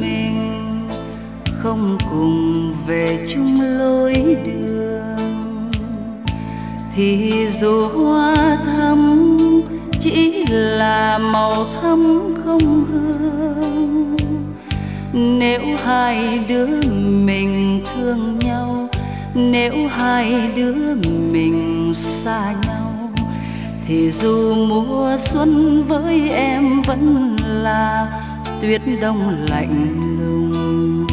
mình, không cùng về chung lối đường. Thì dù hoa thắm chỉ là màu thắm không hương. Nếu hai đứa mình thương nhau, nếu hai đứa mình xa nhau, thì dù mùa xuân với em vẫn là tuyết đông lạnh lùng.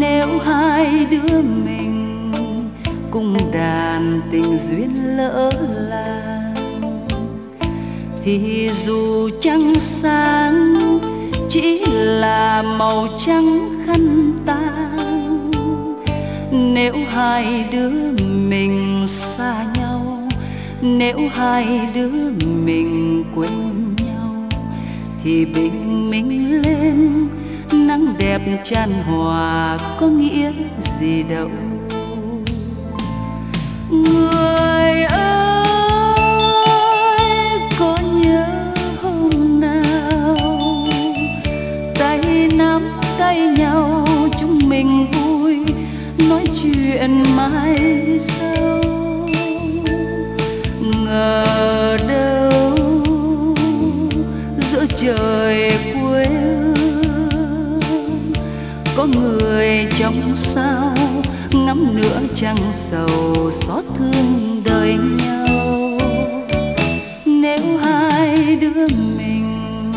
Nếu hai đứa mình cùng đàn tình duyên lỡ làng, thì dù trăng sáng chỉ là màu trắng khăn tang, nếu hai đứa mình xa nhau, nếu hai đứa mình quên thì bình minh lên. Nắng đẹp tràn hòa có nghĩa gì đâu. Người người trong sao, ngắm nữa trăng sầu xót thương đời nhau. Nếu hai đứa mình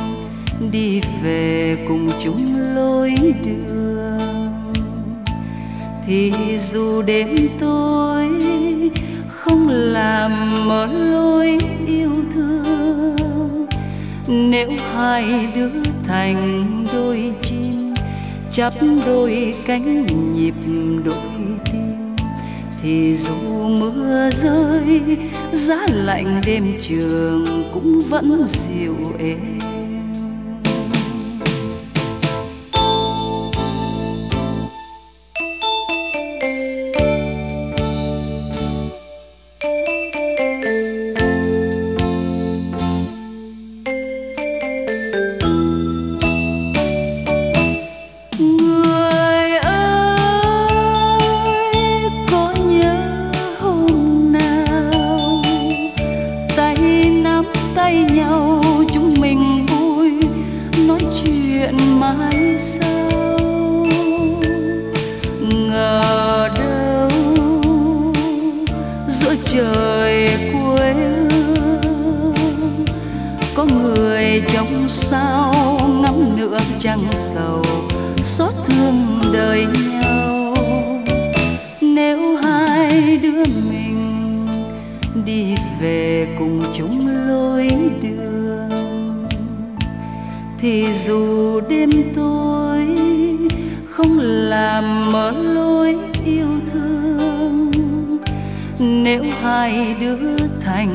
đi về cùng chung lối đường, thì dù đêm tối không làm mở lối yêu thương, nếu hai đứa thành đôi chim chắp đôi cánh nhịp đôi tim. Thì dù mưa rơi, giá lạnh đêm trường cũng vẫn dịu êm. Trời quê hương. Có người trong sao ngắm nữa trăng sầu, xót thương đời nhau. Nếu hai đứa mình đi về cùng chung lối đường, thì dù đêm tối không làm mở lối yêu thương nếu hai đứa thành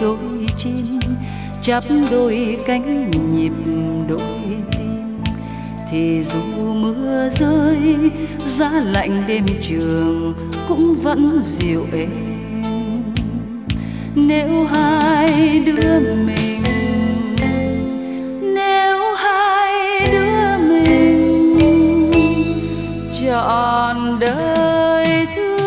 đôi chim, chắp đôi cánh nhịp đôi tim, thì dù mưa rơi, giá lạnh đêm trường cũng vẫn dịu êm. Nếu hai đứa mình, nếu hai đứa mình chọn đời thương